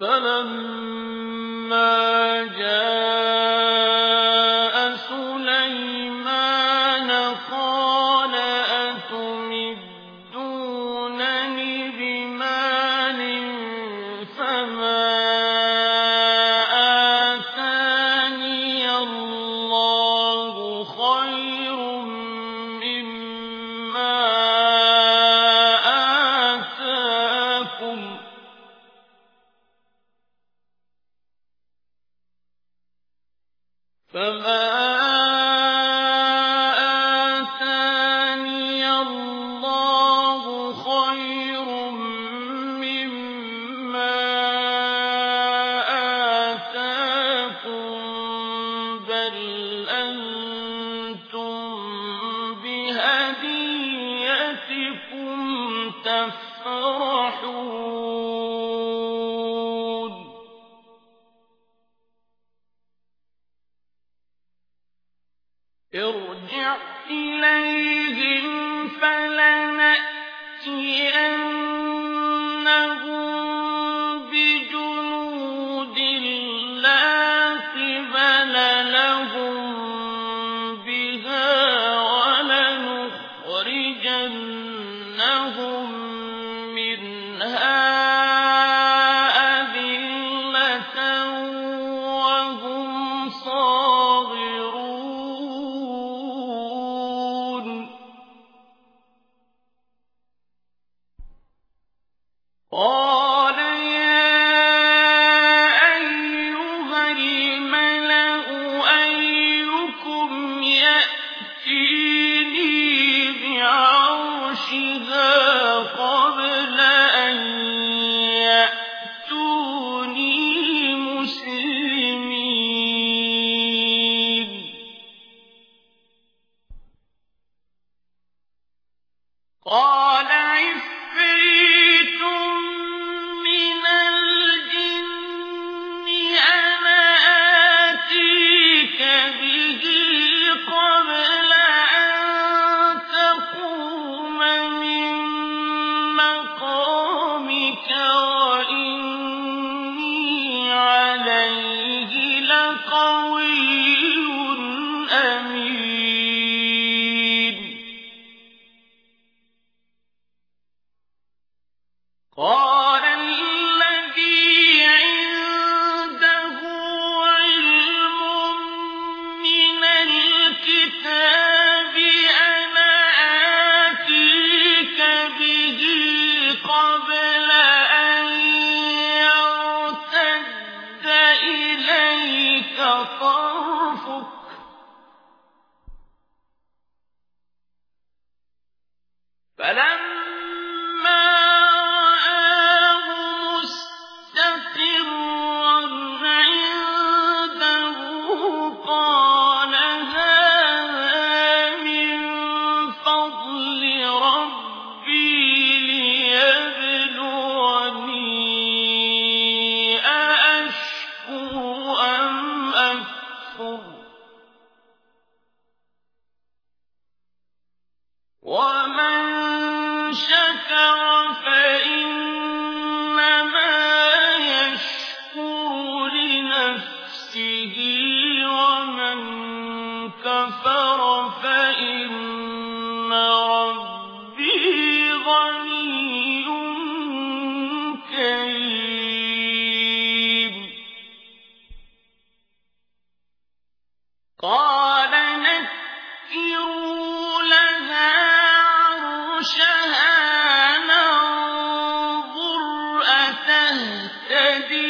فلما أنتم بهديتكم تفرحون. ارجع إليهم فلنأتي أن Oh! طرفك فلا تهتدي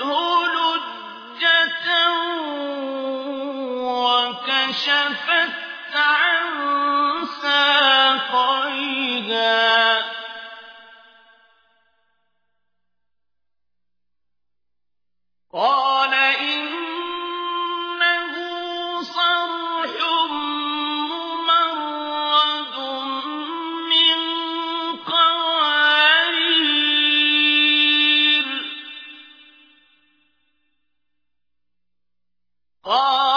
لجة وكشفت عن قال